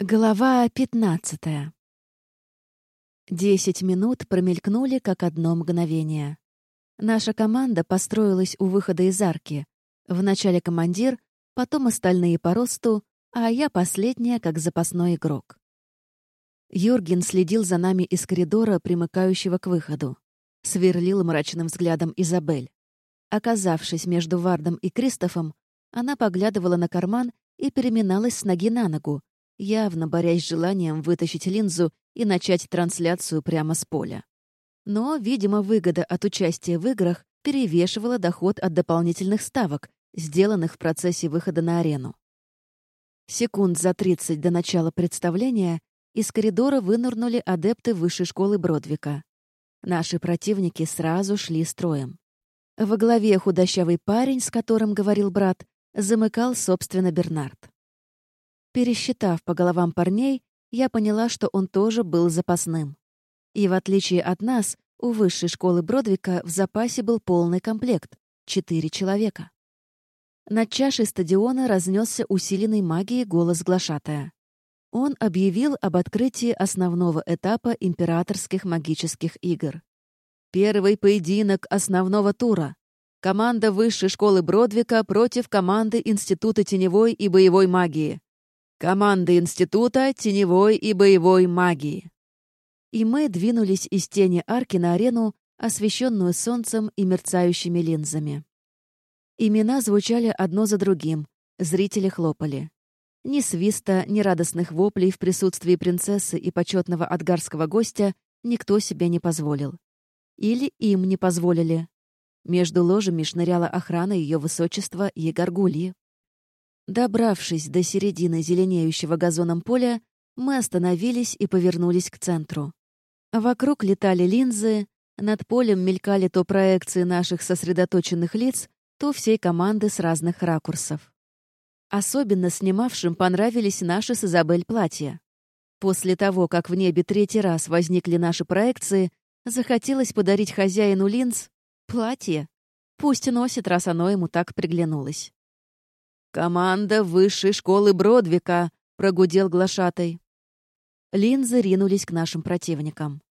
Глава пятнадцатая. Десять минут промелькнули, как одно мгновение. Наша команда построилась у выхода из арки. Вначале командир, потом остальные по росту, а я последняя, как запасной игрок. Юрген следил за нами из коридора, примыкающего к выходу. Сверлил мрачным взглядом Изабель. Оказавшись между Вардом и Кристофом, она поглядывала на карман и переминалась с ноги на ногу, явно борясь с желанием вытащить линзу и начать трансляцию прямо с поля. Но, видимо, выгода от участия в играх перевешивала доход от дополнительных ставок, сделанных в процессе выхода на арену. Секунд за 30 до начала представления из коридора вынырнули адепты высшей школы Бродвика. Наши противники сразу шли строем. Во главе худощавый парень, с которым говорил брат, замыкал, собственно, Бернард. Пересчитав по головам парней, я поняла, что он тоже был запасным. И в отличие от нас, у высшей школы Бродвика в запасе был полный комплект — четыре человека. Над чашей стадиона разнесся усиленный магией голос глашатая. Он объявил об открытии основного этапа императорских магических игр. Первый поединок основного тура. Команда высшей школы Бродвика против команды Института теневой и боевой магии. Команды Института теневой и боевой магии. И мы двинулись из тени арки на арену, освещенную солнцем и мерцающими линзами. Имена звучали одно за другим, зрители хлопали. Ни свиста, ни радостных воплей в присутствии принцессы и почетного адгарского гостя никто себе не позволил. Или им не позволили. Между ложами шныряла охрана ее высочества и горгульи. Добравшись до середины зеленеющего газоном поля, мы остановились и повернулись к центру. Вокруг летали линзы, над полем мелькали то проекции наших сосредоточенных лиц, то всей команды с разных ракурсов. Особенно снимавшим понравились наши с Изабель платья. После того, как в небе третий раз возникли наши проекции, захотелось подарить хозяину линз платье. Пусть носит, раз оно ему так приглянулось. «Команда высшей школы Бродвика!» — прогудел глашатай. Линзы ринулись к нашим противникам.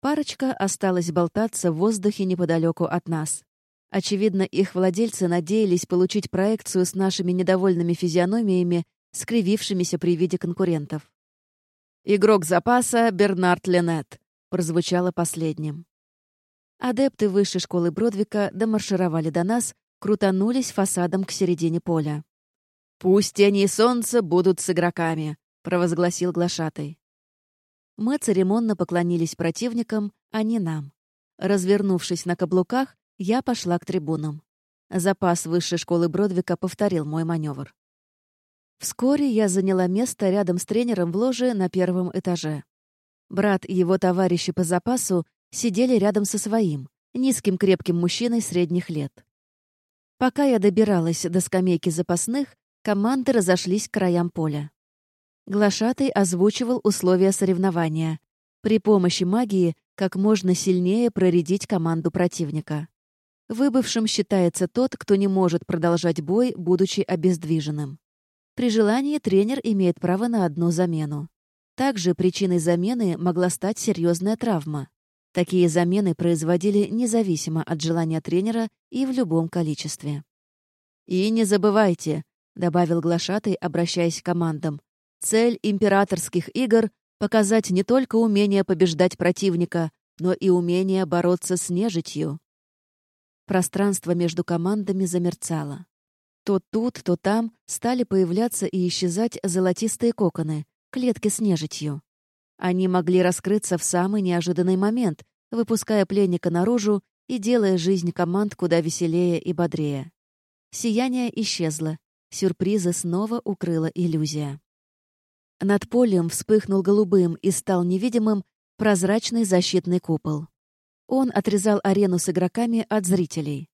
Парочка осталась болтаться в воздухе неподалеку от нас. Очевидно, их владельцы надеялись получить проекцию с нашими недовольными физиономиями, скривившимися при виде конкурентов. «Игрок запаса Бернард Ленет», — прозвучало последним. Адепты высшей школы Бродвика домаршировали до нас, крутанулись фасадом к середине поля. «Пусть тени и солнце будут с игроками», — провозгласил глашатай. Мы церемонно поклонились противникам, а не нам. Развернувшись на каблуках, я пошла к трибунам. Запас высшей школы Бродвика повторил мой маневр. Вскоре я заняла место рядом с тренером в ложе на первом этаже. Брат и его товарищи по запасу сидели рядом со своим, низким крепким мужчиной средних лет. Пока я добиралась до скамейки запасных, Команды разошлись к краям поля. Глашатый озвучивал условия соревнования. При помощи магии как можно сильнее проредить команду противника. Выбывшим считается тот, кто не может продолжать бой, будучи обездвиженным. При желании тренер имеет право на одну замену. Также причиной замены могла стать серьезная травма. Такие замены производили независимо от желания тренера и в любом количестве. И не забывайте, — добавил глашатый, обращаясь к командам. «Цель императорских игр — показать не только умение побеждать противника, но и умение бороться с нежитью». Пространство между командами замерцало. То тут, то там стали появляться и исчезать золотистые коконы, клетки с нежитью. Они могли раскрыться в самый неожиданный момент, выпуская пленника наружу и делая жизнь команд куда веселее и бодрее. Сияние исчезло, Сюрпризы снова укрыла иллюзия. Над полем вспыхнул голубым и стал невидимым прозрачный защитный купол. Он отрезал арену с игроками от зрителей.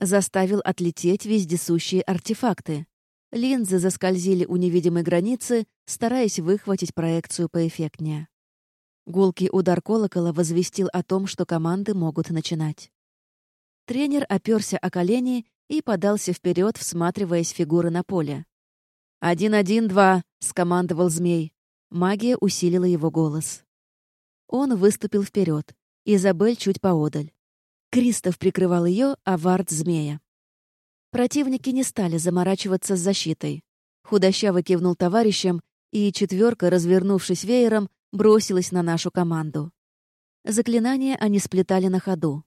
Заставил отлететь вездесущие артефакты. Линзы заскользили у невидимой границы, стараясь выхватить проекцию поэффектнее. Гулкий удар колокола возвестил о том, что команды могут начинать. Тренер оперся о колени и подался вперед, всматриваясь в фигуры на поле. «Один-один-два», — скомандовал змей. Магия усилила его голос. Он выступил вперед, Изабель чуть поодаль. Кристоф прикрывал ее, а Вард — змея. Противники не стали заморачиваться с защитой. Худощаво кивнул товарищам, и четверка, развернувшись веером, бросилась на нашу команду. Заклинания они сплетали на ходу.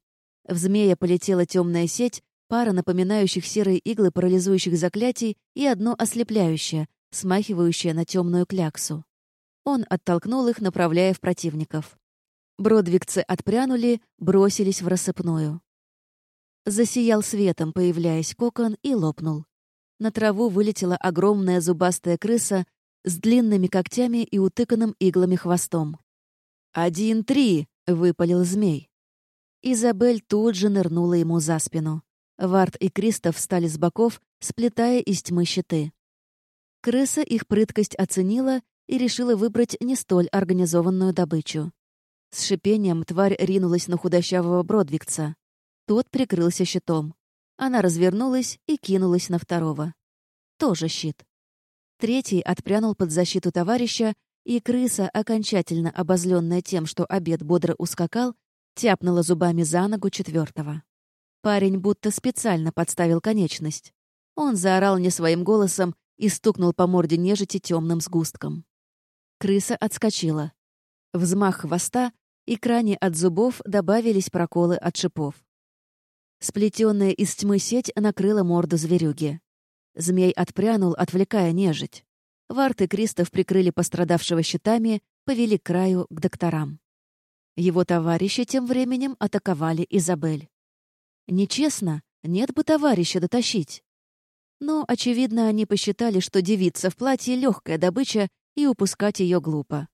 В змея полетела темная сеть, пара напоминающих серые иглы парализующих заклятий и одно ослепляющее, смахивающее на темную кляксу. Он оттолкнул их, направляя в противников. Бродвигцы отпрянули, бросились в рассыпную. Засиял светом, появляясь кокон, и лопнул. На траву вылетела огромная зубастая крыса с длинными когтями и утыканным иглами хвостом. «Один-три!» — выпалил змей. Изабель тут же нырнула ему за спину. Варт и Кристоф встали с боков, сплетая из тьмы щиты. Крыса их прыткость оценила и решила выбрать не столь организованную добычу. С шипением тварь ринулась на худощавого Бродвигца. Тот прикрылся щитом. Она развернулась и кинулась на второго. Тоже щит. Третий отпрянул под защиту товарища, и крыса, окончательно обозленная тем, что обед бодро ускакал, тяпнула зубами за ногу четвертого. Парень будто специально подставил конечность. Он заорал не своим голосом и стукнул по морде нежити темным сгустком. Крыса отскочила. Взмах хвоста, и кране от зубов добавились проколы от шипов. Сплетенная из тьмы сеть накрыла морду зверюги. Змей отпрянул, отвлекая нежить. Варт и Кристоф прикрыли пострадавшего щитами, повели к краю к докторам. Его товарищи тем временем атаковали Изабель. Нечестно, нет бы товарища дотащить. Но, очевидно, они посчитали, что девица в платье — легкая добыча, и упускать ее глупо.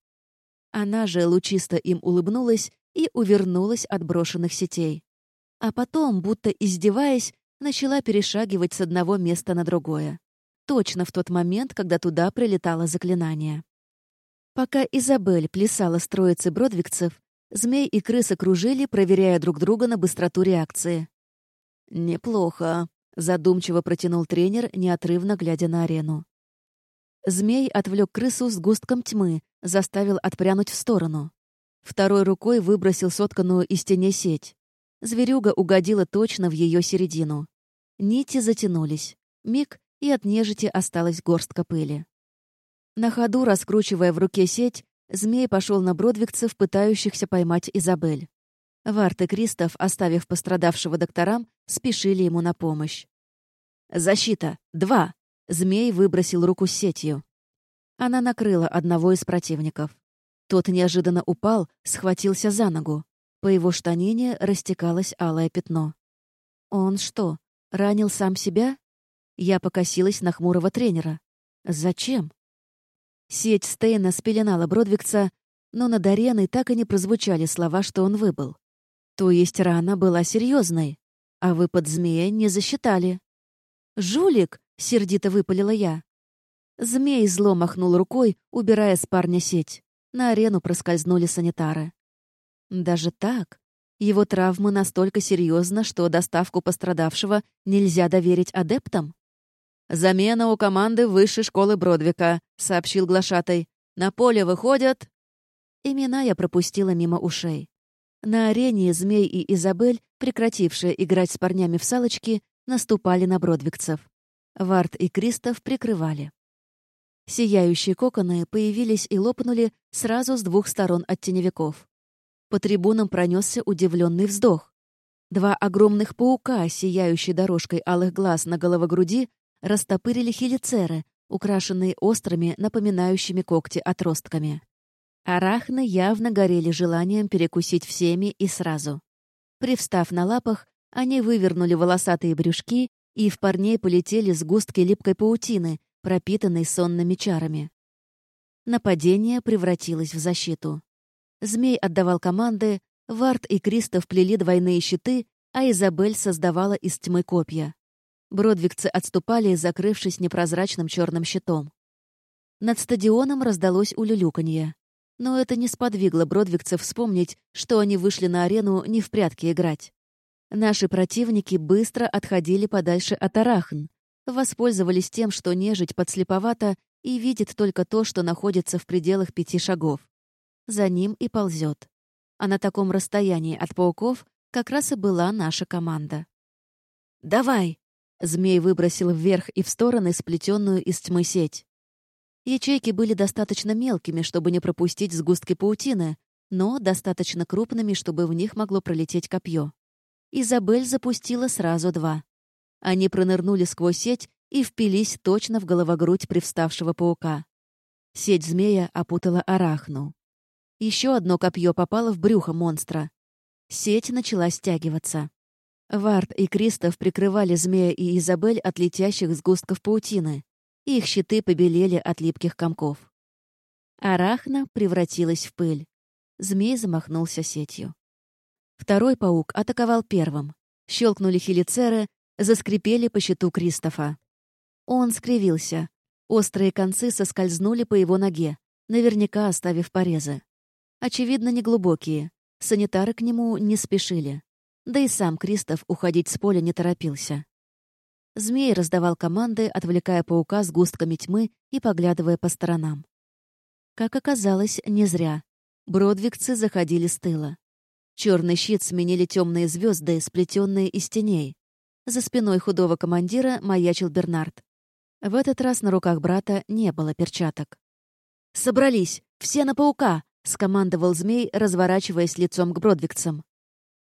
Она же лучисто им улыбнулась и увернулась от брошенных сетей. А потом, будто издеваясь, начала перешагивать с одного места на другое. Точно в тот момент, когда туда прилетало заклинание. Пока Изабель плясала с троицей бродвигцев, змей и крыса кружили, проверяя друг друга на быстроту реакции. «Неплохо», — задумчиво протянул тренер, неотрывно глядя на арену. Змей отвлек крысу с густком тьмы, заставил отпрянуть в сторону. Второй рукой выбросил сотканную из теней сеть. Зверюга угодила точно в ее середину. Нити затянулись. Миг, и от нежити осталась горстка пыли. На ходу, раскручивая в руке сеть, змей пошел на бродвигцев, пытающихся поймать Изабель. Варт и Кристоф, оставив пострадавшего докторам, спешили ему на помощь. «Защита! Два!» Змей выбросил руку с сетью. Она накрыла одного из противников. Тот неожиданно упал, схватился за ногу. По его штанине растекалось алое пятно. Он что, ранил сам себя? Я покосилась на хмурого тренера. Зачем? Сеть Стейна спеленала Бродвигца, но над ареной так и не прозвучали слова, что он выбыл. То есть рана была серьезной, а выпад змея не засчитали. «Жулик!» — сердито выпалила я. Змей зло махнул рукой, убирая с парня сеть. На арену проскользнули санитары. Даже так? Его травмы настолько серьезны, что доставку пострадавшего нельзя доверить адептам? «Замена у команды высшей школы Бродвика», — сообщил глашатай. «На поле выходят...» Имена я пропустила мимо ушей. На арене Змей и Изабель, прекратившие играть с парнями в салочки, наступали на бродвигцев. Варт и Кристоф прикрывали. Сияющие коконы появились и лопнули сразу с двух сторон от теневиков. По трибунам пронесся удивленный вздох. Два огромных паука, сияющие дорожкой алых глаз на головогруди, растопырили хелицеры, украшенные острыми, напоминающими когти отростками. Арахны явно горели желанием перекусить всеми и сразу. Привстав на лапах, они вывернули волосатые брюшки, и в парней полетели сгустки липкой паутины, пропитанной сонными чарами. Нападение превратилось в защиту. Змей отдавал команды, Варт и Кристоф плели двойные щиты, а Изабель создавала из тьмы копья. Бродвигцы отступали, закрывшись непрозрачным черным щитом. Над стадионом раздалось улюлюканье. Но это не сподвигло бродвигцев вспомнить, что они вышли на арену не в прятки играть. Наши противники быстро отходили подальше от арахн, воспользовались тем, что нежить подслеповата и видит только то, что находится в пределах пяти шагов. За ним и ползет. А на таком расстоянии от пауков как раз и была наша команда. «Давай!» — змей выбросил вверх и в стороны сплетенную из тьмы сеть. Ячейки были достаточно мелкими, чтобы не пропустить сгустки паутины, но достаточно крупными, чтобы в них могло пролететь копье. Изабель запустила сразу два. Они пронырнули сквозь сеть и впились точно в головогрудь привставшего паука. Сеть змея опутала арахну. Еще одно копье попало в брюхо монстра. Сеть начала стягиваться. Вард и Кристоф прикрывали змея и Изабель от летящих сгустков паутины. Их щиты побелели от липких комков. Арахна превратилась в пыль. Змей замахнулся сетью. Второй паук атаковал первым. Щелкнули хелицеры, заскрипели по щиту Кристофа. Он скривился. Острые концы соскользнули по его ноге, наверняка оставив порезы. Очевидно, неглубокие. Санитары к нему не спешили. Да и сам Кристоф уходить с поля не торопился. Змей раздавал команды, отвлекая паука с густками тьмы и поглядывая по сторонам. Как оказалось, не зря. Бродвигцы заходили с тыла. Черный щит сменили темные звезды, сплетенные из теней. За спиной худого командира маячил Бернард. В этот раз на руках брата не было перчаток. «Собрались! Все на паука!» — скомандовал змей, разворачиваясь лицом к бродвигцам.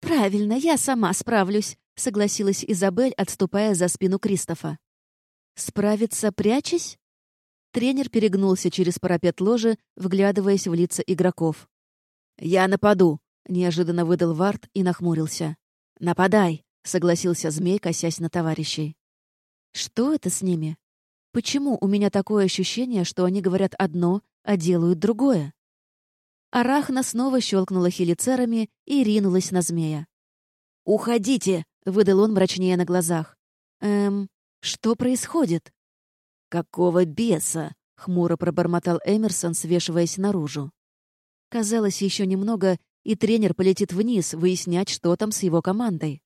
«Правильно, я сама справлюсь», — согласилась Изабель, отступая за спину Кристофа. «Справиться, прячась?» Тренер перегнулся через парапет ложи, вглядываясь в лица игроков. «Я нападу», — неожиданно выдал Варт и нахмурился. «Нападай», — согласился змей, косясь на товарищей. «Что это с ними? Почему у меня такое ощущение, что они говорят одно, а делают другое? Арахна снова щелкнула хелицерами и ринулась на змея. «Уходите!» — выдал он мрачнее на глазах. «Эм, что происходит?» «Какого беса?» — хмуро пробормотал Эмерсон, свешиваясь наружу. Казалось, еще немного, и тренер полетит вниз выяснять, что там с его командой.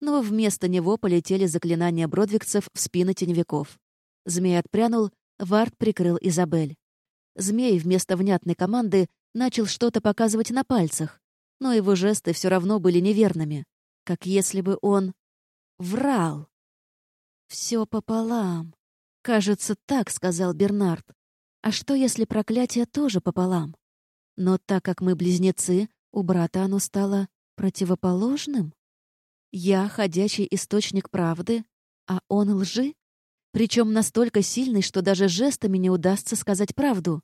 Но вместо него полетели заклинания бродвигцев в спины теневиков. Змей отпрянул, Вард прикрыл Изабель. Змей вместо внятной команды начал что-то показывать на пальцах, но его жесты все равно были неверными, как если бы он врал. Все пополам. Кажется, так сказал Бернард. А что, если проклятие тоже пополам? Но так как мы близнецы, у брата оно стало противоположным? Я — ходячий источник правды, а он — лжи? Причем настолько сильный, что даже жестами не удастся сказать правду.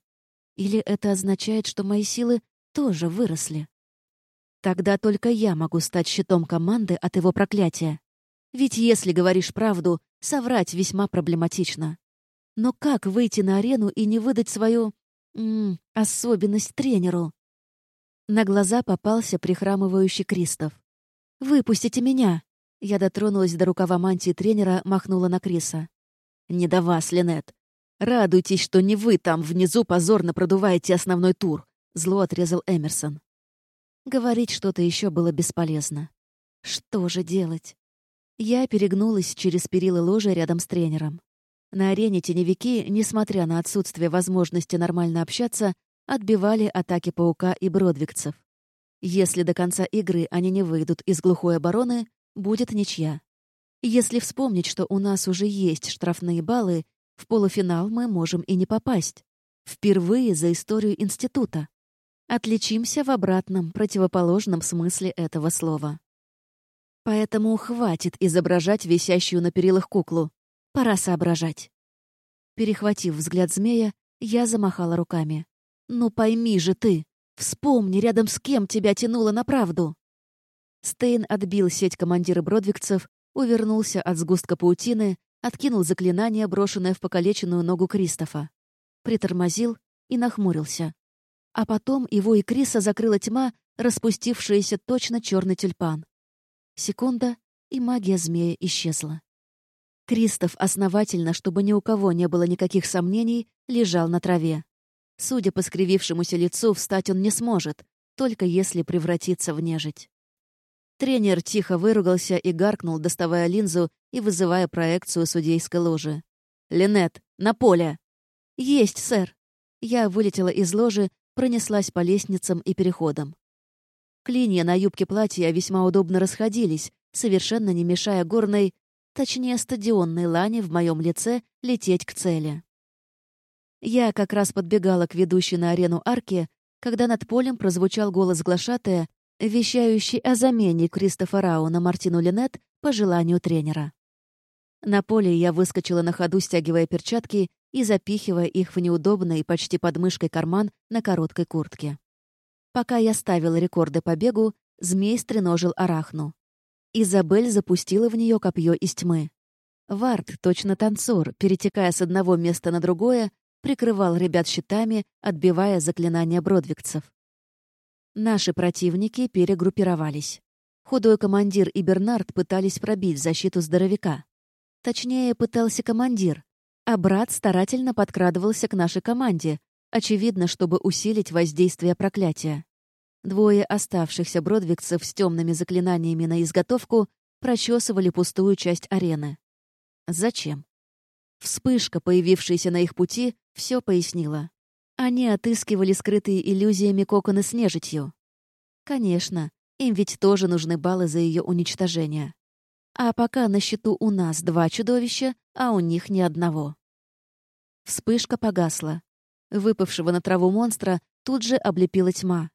Или это означает, что мои силы тоже выросли? Тогда только я могу стать щитом команды от его проклятия. Ведь если говоришь правду, соврать весьма проблематично. Но как выйти на арену и не выдать свою... М -м, особенность тренеру? На глаза попался прихрамывающий Кристоф. «Выпустите меня!» Я дотронулась до рукава мантии тренера, махнула на Криса. Не до вас, Линет. Радуйтесь, что не вы там внизу позорно продуваете основной тур. Зло отрезал Эмерсон. Говорить что-то еще было бесполезно. Что же делать? Я перегнулась через перила ложи рядом с тренером. На арене теневики, несмотря на отсутствие возможности нормально общаться, отбивали атаки паука и бродвигцев. Если до конца игры они не выйдут из глухой обороны, будет ничья. Если вспомнить, что у нас уже есть штрафные баллы, в полуфинал мы можем и не попасть. Впервые за историю института. Отличимся в обратном, противоположном смысле этого слова. Поэтому хватит изображать висящую на перилах куклу. Пора соображать. Перехватив взгляд змея, я замахала руками. «Ну пойми же ты! Вспомни, рядом с кем тебя тянуло на правду!» Стейн отбил сеть командира бродвигцев увернулся от сгустка паутины, откинул заклинание, брошенное в покалеченную ногу Кристофа. Притормозил и нахмурился. А потом его и Криса закрыла тьма, распустившаяся точно черный тюльпан. Секунда, и магия змея исчезла. Кристоф основательно, чтобы ни у кого не было никаких сомнений, лежал на траве. Судя по скривившемуся лицу, встать он не сможет, только если превратиться в нежить. Тренер тихо выругался и гаркнул, доставая линзу и вызывая проекцию судейской ложи. «Линет, на поле!» «Есть, сэр!» Я вылетела из ложи, пронеслась по лестницам и переходам. Клинья на юбке платья весьма удобно расходились, совершенно не мешая горной, точнее стадионной лане в моем лице лететь к цели. Я как раз подбегала к ведущей на арену арке, когда над полем прозвучал голос глашатая, вещающий о замене Кристофа Рау на Мартину Линет по желанию тренера. На поле я выскочила на ходу, стягивая перчатки и запихивая их в неудобный, почти под мышкой карман на короткой куртке. Пока я ставила рекорды по бегу, змей стреножил арахну. Изабель запустила в нее копье из тьмы. Вард, точно танцор, перетекая с одного места на другое, прикрывал ребят щитами, отбивая заклинания бродвигцев. Наши противники перегруппировались. Худой командир и Бернард пытались пробить защиту здоровяка. Точнее, пытался командир, а брат старательно подкрадывался к нашей команде, очевидно, чтобы усилить воздействие проклятия. Двое оставшихся бродвигцев с темными заклинаниями на изготовку прочесывали пустую часть арены. Зачем? Вспышка, появившаяся на их пути, все пояснила. Они отыскивали скрытые иллюзиями коконы с нежитью. Конечно, им ведь тоже нужны баллы за ее уничтожение. А пока на счету у нас два чудовища, а у них ни одного. Вспышка погасла. Выпавшего на траву монстра тут же облепила тьма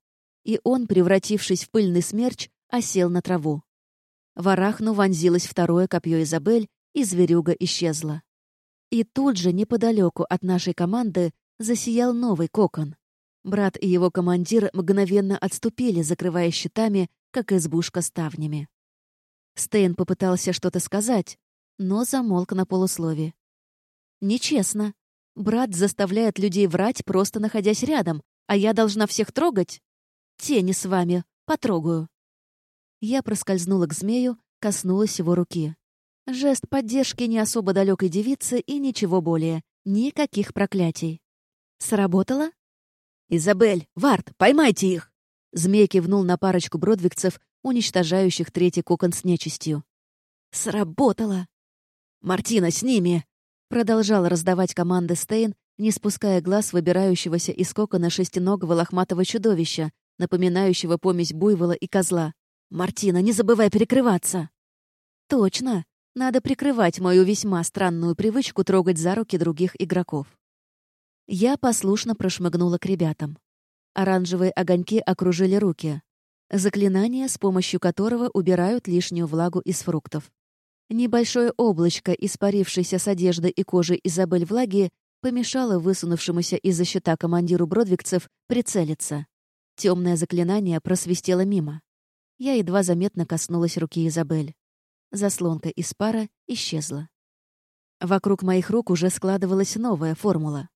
и он, превратившись в пыльный смерч, осел на траву. В арахну вонзилось второе копье Изабель, и зверюга исчезла. И тут же, неподалеку от нашей команды, засиял новый кокон. Брат и его командир мгновенно отступили, закрывая щитами, как избушка ставнями. Стейн попытался что-то сказать, но замолк на полуслове. «Нечестно. Брат заставляет людей врать, просто находясь рядом, а я должна всех трогать?» Тени с вами. Потрогаю». Я проскользнула к змею, коснулась его руки. Жест поддержки не особо далекой девицы и ничего более. Никаких проклятий. Сработало? «Изабель! Вард! Поймайте их!» Змей кивнул на парочку бродвигцев, уничтожающих третий кокон с нечистью. «Сработало!» «Мартина, с ними!» Продолжал раздавать команды Стейн, не спуская глаз выбирающегося из кокона шестиногого лохматого чудовища, напоминающего помесь буйвола и козла. «Мартина, не забывай перекрываться!» «Точно! Надо прикрывать мою весьма странную привычку трогать за руки других игроков». Я послушно прошмыгнула к ребятам. Оранжевые огоньки окружили руки. Заклинание, с помощью которого убирают лишнюю влагу из фруктов. Небольшое облачко, испарившееся с одежды и кожи Изабель влаги, помешало высунувшемуся из-за щита командиру бродвигцев прицелиться. Темное заклинание просвистело мимо. Я едва заметно коснулась руки Изабель. Заслонка из пара исчезла. Вокруг моих рук уже складывалась новая формула.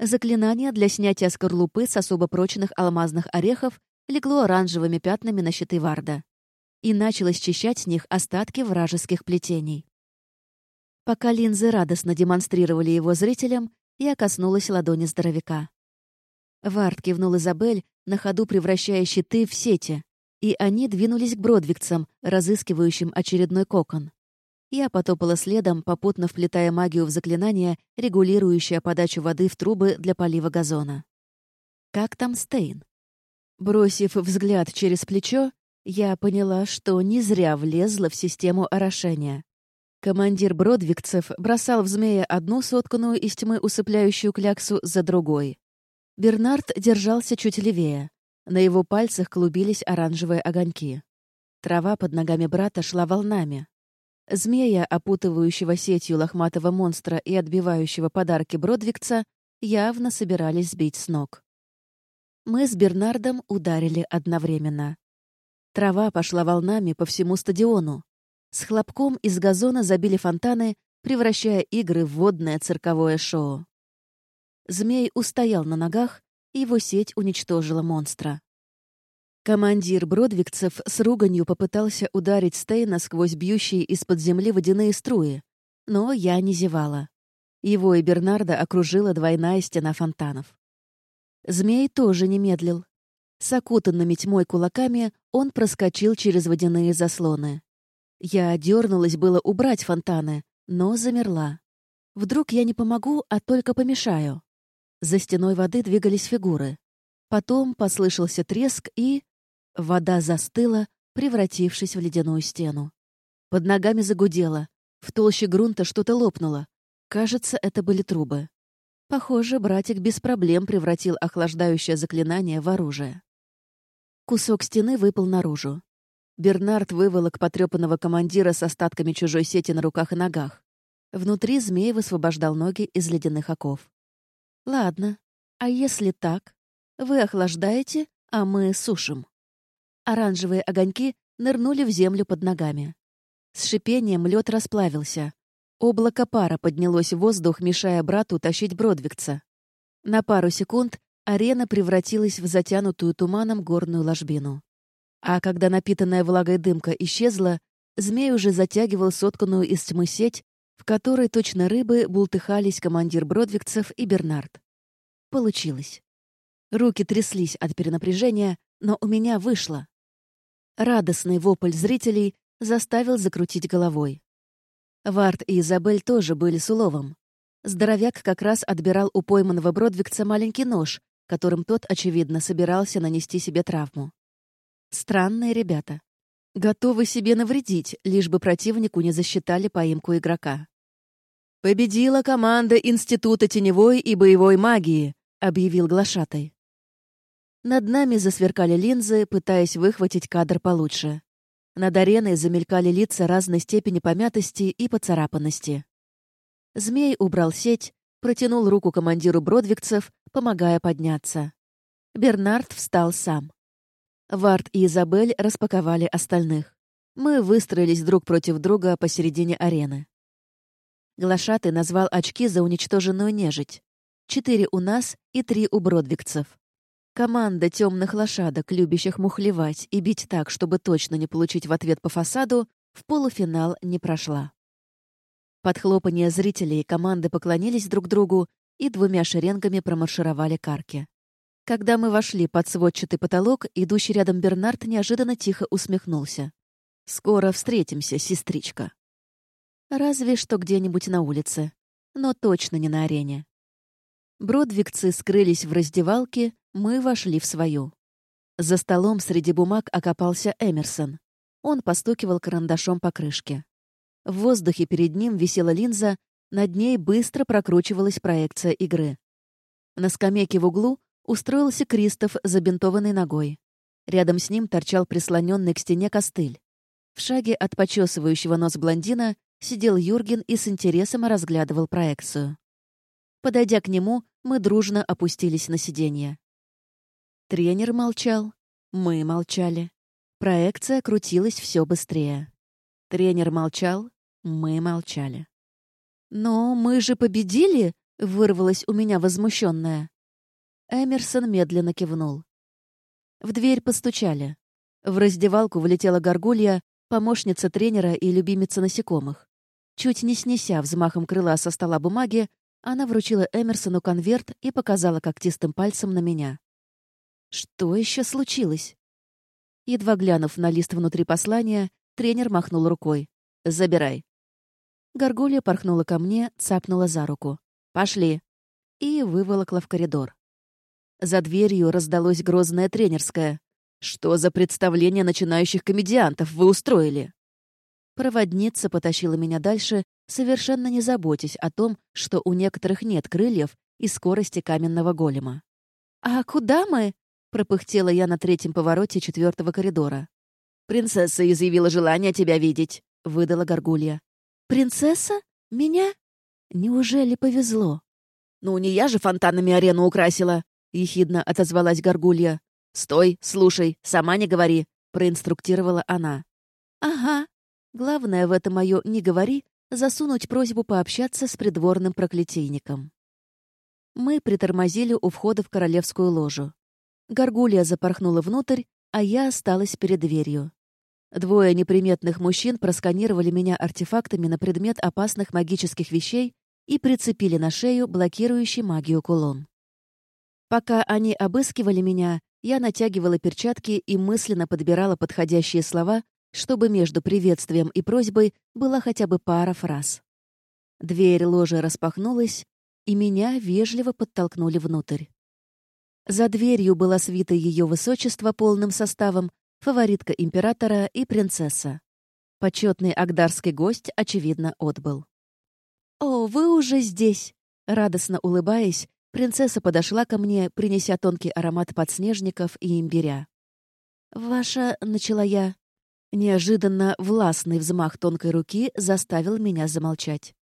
Заклинание для снятия скорлупы с особо прочных алмазных орехов легло оранжевыми пятнами на щиты Варда и начало счищать с них остатки вражеских плетений. Пока линзы радостно демонстрировали его зрителям, я коснулась ладони здоровяка. Вард кивнул Изабель, на ходу превращая щиты в сети, и они двинулись к бродвигцам, разыскивающим очередной кокон. Я потопала следом, попутно вплетая магию в заклинание, регулирующее подачу воды в трубы для полива газона. Как там Стейн? Бросив взгляд через плечо, я поняла, что не зря влезла в систему орошения. Командир бродвигцев бросал в змея одну сотканную из тьмы усыпляющую кляксу за другой. Бернард держался чуть левее. На его пальцах клубились оранжевые огоньки. Трава под ногами брата шла волнами. Змея, опутывающего сетью лохматого монстра и отбивающего подарки Бродвигца, явно собирались сбить с ног. Мы с Бернардом ударили одновременно. Трава пошла волнами по всему стадиону. С хлопком из газона забили фонтаны, превращая игры в водное цирковое шоу. Змей устоял на ногах, и его сеть уничтожила монстра. Командир бродвигцев с руганью попытался ударить Стейна сквозь бьющие из-под земли водяные струи, но я не зевала. Его и Бернарда окружила двойная стена фонтанов. Змей тоже не медлил. С окутанными тьмой кулаками он проскочил через водяные заслоны. Я дернулась было убрать фонтаны, но замерла. Вдруг я не помогу, а только помешаю. За стеной воды двигались фигуры. Потом послышался треск, и... Вода застыла, превратившись в ледяную стену. Под ногами загудело. В толще грунта что-то лопнуло. Кажется, это были трубы. Похоже, братик без проблем превратил охлаждающее заклинание в оружие. Кусок стены выпал наружу. Бернард выволок потрепанного командира с остатками чужой сети на руках и ногах. Внутри змей высвобождал ноги из ледяных оков. «Ладно, а если так? Вы охлаждаете, а мы сушим». Оранжевые огоньки нырнули в землю под ногами. С шипением лед расплавился. Облако пара поднялось в воздух, мешая брату тащить Бродвигца. На пару секунд арена превратилась в затянутую туманом горную ложбину. А когда напитанная влагой дымка исчезла, змей уже затягивал сотканную из тьмы сеть, в которой точно рыбы бултыхались командир Бродвигцев и Бернард. Получилось. Руки тряслись от перенапряжения, но у меня вышло. Радостный вопль зрителей заставил закрутить головой. Варт и Изабель тоже были с уловом. Здоровяк как раз отбирал у пойманного Бродвигца маленький нож, которым тот, очевидно, собирался нанести себе травму. Странные ребята. Готовы себе навредить, лишь бы противнику не засчитали поимку игрока. «Победила команда Института теневой и боевой магии», — объявил глашатай. Над нами засверкали линзы, пытаясь выхватить кадр получше. Над ареной замелькали лица разной степени помятости и поцарапанности. Змей убрал сеть, протянул руку командиру Бродвигцев, помогая подняться. Бернард встал сам. Вард и Изабель распаковали остальных. Мы выстроились друг против друга посередине арены. Глашатый назвал очки за уничтоженную нежить. Четыре у нас и три у бродвигцев. Команда темных лошадок, любящих мухлевать и бить так, чтобы точно не получить в ответ по фасаду, в полуфинал не прошла. Под хлопанье зрителей команды поклонились друг другу и двумя шеренгами промаршировали к арке. Когда мы вошли под сводчатый потолок, идущий рядом Бернард неожиданно тихо усмехнулся. «Скоро встретимся, сестричка». Разве что где-нибудь на улице. Но точно не на арене. Бродвигцы скрылись в раздевалке, мы вошли в свою. За столом среди бумаг окопался Эмерсон. Он постукивал карандашом по крышке. В воздухе перед ним висела линза, над ней быстро прокручивалась проекция игры. На скамейке в углу устроился Кристоф, забинтованный ногой. Рядом с ним торчал прислоненный к стене костыль. В шаге от почесывающего нос блондина сидел Юрген и с интересом разглядывал проекцию. Подойдя к нему, мы дружно опустились на сиденье. Тренер молчал, мы молчали. Проекция крутилась все быстрее. Тренер молчал, мы молчали. «Но мы же победили!» — вырвалась у меня возмущенная. Эмерсон медленно кивнул. В дверь постучали. В раздевалку влетела горгулья, помощница тренера и любимица насекомых. Чуть не снеся взмахом крыла со стола бумаги, она вручила Эмерсону конверт и показала когтистым пальцем на меня. Что еще случилось? Едва глянув на лист внутри послания, тренер махнул рукой. «Забирай». Горгулья порхнула ко мне, цапнула за руку. «Пошли!» И выволокла в коридор. За дверью раздалось грозное тренерское. «Что за представление начинающих комедиантов вы устроили?» Проводница потащила меня дальше, совершенно не заботясь о том, что у некоторых нет крыльев и скорости каменного голема. «А куда мы?» — пропыхтела я на третьем повороте четвертого коридора. «Принцесса изъявила желание тебя видеть», — выдала Горгулья. «Принцесса? Меня? Неужели повезло?» «Ну, не я же фонтанами арену украсила!» — ехидно отозвалась Горгулья. «Стой, слушай, сама не говори», — проинструктировала она. «Ага. Главное в это мое «не говори» засунуть просьбу пообщаться с придворным проклятийником. Мы притормозили у входа в королевскую ложу. Горгулья запорхнула внутрь, а я осталась перед дверью. Двое неприметных мужчин просканировали меня артефактами на предмет опасных магических вещей и прицепили на шею блокирующий магию кулон. Пока они обыскивали меня, я натягивала перчатки и мысленно подбирала подходящие слова, чтобы между приветствием и просьбой была хотя бы пара фраз. Дверь ложи распахнулась, и меня вежливо подтолкнули внутрь. За дверью была свита ее высочества полным составом, фаворитка императора и принцесса. Почетный агдарский гость, очевидно, отбыл. «О, вы уже здесь!» Радостно улыбаясь, принцесса подошла ко мне, принеся тонкий аромат подснежников и имбиря. «Ваша...» — начала я. Неожиданно властный взмах тонкой руки заставил меня замолчать.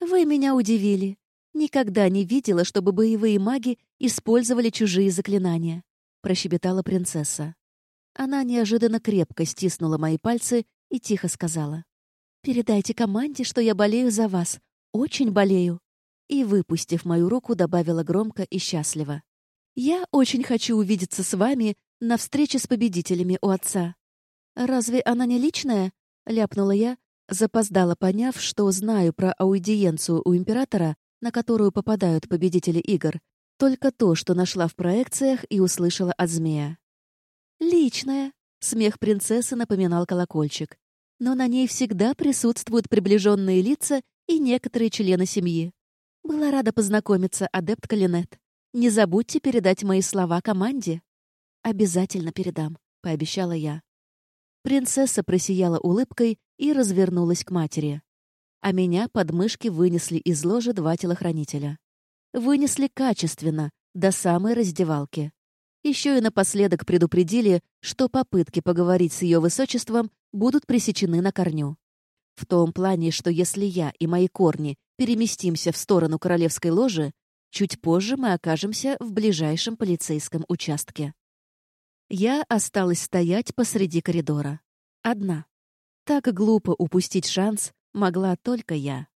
«Вы меня удивили. Никогда не видела, чтобы боевые маги использовали чужие заклинания», — прощебетала принцесса. Она неожиданно крепко стиснула мои пальцы и тихо сказала. «Передайте команде, что я болею за вас. Очень болею». И, выпустив мою руку, добавила громко и счастливо. «Я очень хочу увидеться с вами на встрече с победителями у отца». «Разве она не личная?» — ляпнула я, запоздала, поняв, что знаю про аудиенцию у императора, на которую попадают победители игр, только то, что нашла в проекциях и услышала от змея. «Личная», — смех принцессы напоминал колокольчик. «Но на ней всегда присутствуют приближенные лица и некоторые члены семьи. Была рада познакомиться, адепт Калинет. Не забудьте передать мои слова команде». «Обязательно передам», — пообещала я. Принцесса просияла улыбкой и развернулась к матери. А меня под мышки вынесли из ложи два телохранителя. Вынесли качественно, до самой раздевалки. Еще и напоследок предупредили, что попытки поговорить с ее высочеством будут пресечены на корню. В том плане, что если я и мои корни переместимся в сторону королевской ложи, чуть позже мы окажемся в ближайшем полицейском участке. Я осталась стоять посреди коридора. Одна. Так глупо упустить шанс могла только я.